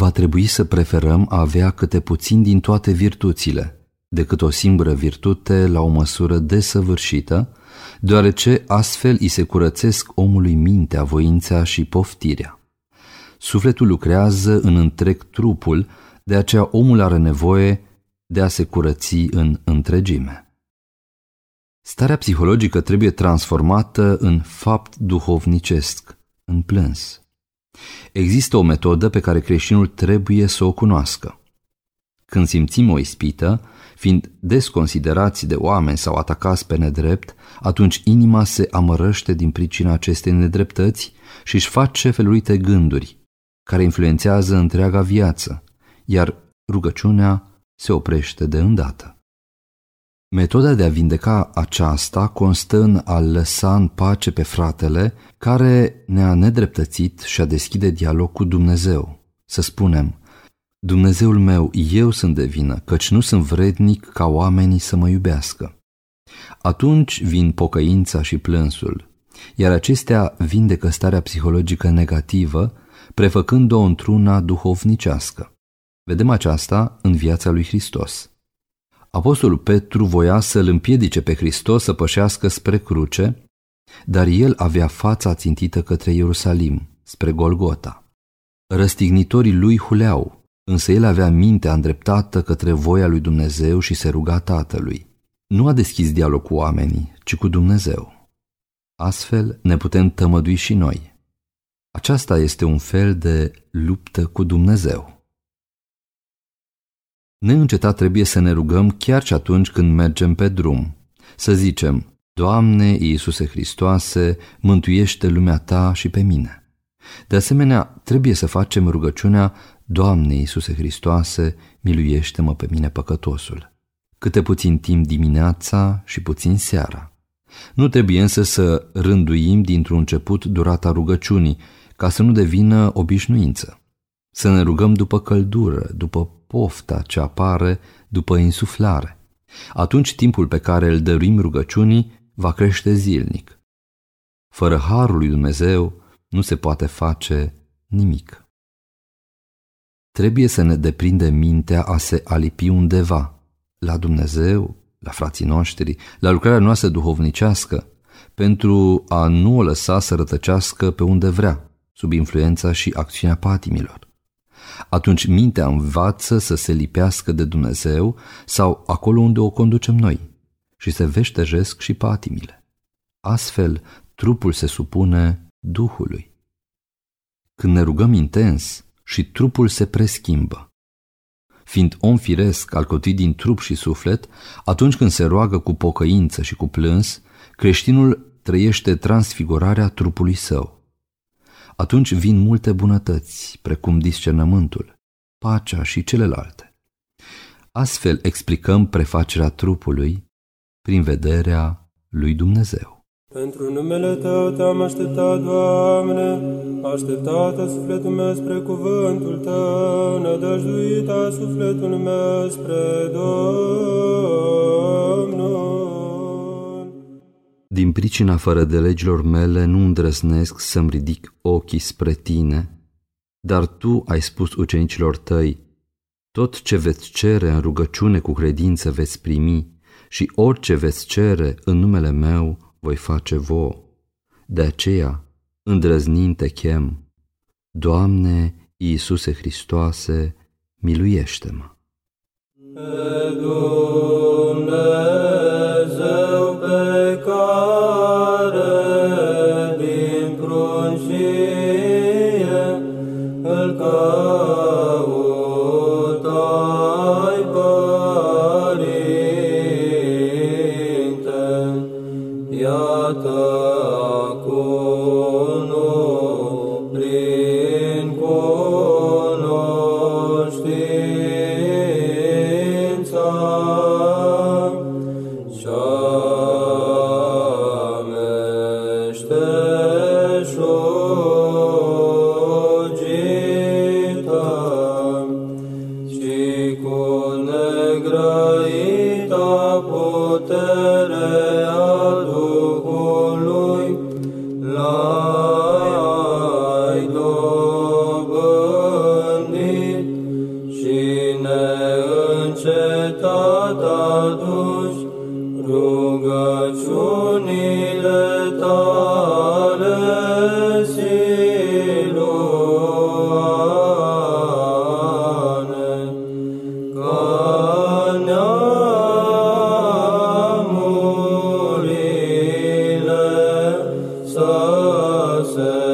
va trebui să preferăm a avea câte puțin din toate virtuțile, decât o singură virtute la o măsură desăvârșită, deoarece astfel îi se curățesc omului mintea, voința și poftirea. Sufletul lucrează în întreg trupul, de aceea omul are nevoie de a se curăți în întregime. Starea psihologică trebuie transformată în fapt duhovnicesc, în plâns. Există o metodă pe care creștinul trebuie să o cunoască. Când simțim o ispită, fiind desconsiderați de oameni sau atacați pe nedrept, atunci inima se amărăște din pricina acestei nedreptăți și își face felurite gânduri, care influențează întreaga viață, iar rugăciunea se oprește de îndată. Metoda de a vindeca aceasta constă în a lăsa în pace pe fratele care ne-a nedreptățit și a deschide dialog cu Dumnezeu. Să spunem, Dumnezeul meu, eu sunt de vină, căci nu sunt vrednic ca oamenii să mă iubească. Atunci vin pocăința și plânsul, iar acestea vindecă starea psihologică negativă, prefăcând-o într-una duhovnicească. Vedem aceasta în viața lui Hristos. Apostolul Petru voia să-l împiedice pe Hristos să pășească spre cruce, dar el avea fața țintită către Ierusalim, spre Golgota. Răstignitorii lui huleau, însă el avea mintea îndreptată către voia lui Dumnezeu și se ruga Tatălui. Nu a deschis dialog cu oamenii, ci cu Dumnezeu. Astfel ne putem tămădui și noi. Aceasta este un fel de luptă cu Dumnezeu. Neîncetat trebuie să ne rugăm chiar și atunci când mergem pe drum. Să zicem, Doamne Iisuse Hristoase, mântuiește lumea Ta și pe mine. De asemenea, trebuie să facem rugăciunea, Doamne Iisuse Hristoase, miluiește-mă pe mine păcătosul. Câte puțin timp dimineața și puțin seara. Nu trebuie însă să rânduim dintr-un început durata rugăciunii, ca să nu devină obișnuință. Să ne rugăm după căldură, după pofta ce apare după insuflare. Atunci timpul pe care îl dăruim rugăciunii va crește zilnic. Fără harul lui Dumnezeu nu se poate face nimic. Trebuie să ne deprinde mintea a se alipi undeva, la Dumnezeu, la frații noștri, la lucrarea noastră duhovnicească, pentru a nu o lăsa să rătăcească pe unde vrea, sub influența și acțiunea patimilor atunci mintea învață să se lipească de Dumnezeu sau acolo unde o conducem noi și se veștejesc și patimile. Astfel, trupul se supune Duhului. Când ne rugăm intens și trupul se preschimbă, fiind om firesc alcătuit din trup și suflet, atunci când se roagă cu pocăință și cu plâns, creștinul trăiește transfigurarea trupului său atunci vin multe bunătăți, precum discernământul, pacea și celelalte. Astfel explicăm prefacerea trupului prin vederea lui Dumnezeu. Pentru numele Tău te-am așteptat, Doamne, așteptată sufletul meu spre cuvântul Tău, nădăjduită sufletul meu spre Domnul. Din pricina fără de legilor mele nu îndrăznesc să-mi ridic ochii spre tine, dar tu ai spus ucenicilor tăi, tot ce veți cere în rugăciune cu credință veți primi și orice veți cere în numele meu voi face vouă. De aceea, îndrăznind te chem, Doamne Iisuse Hristoase, miluiește-mă. Amen. aduci rugăciunile tale, Siluane, ca neamurile să se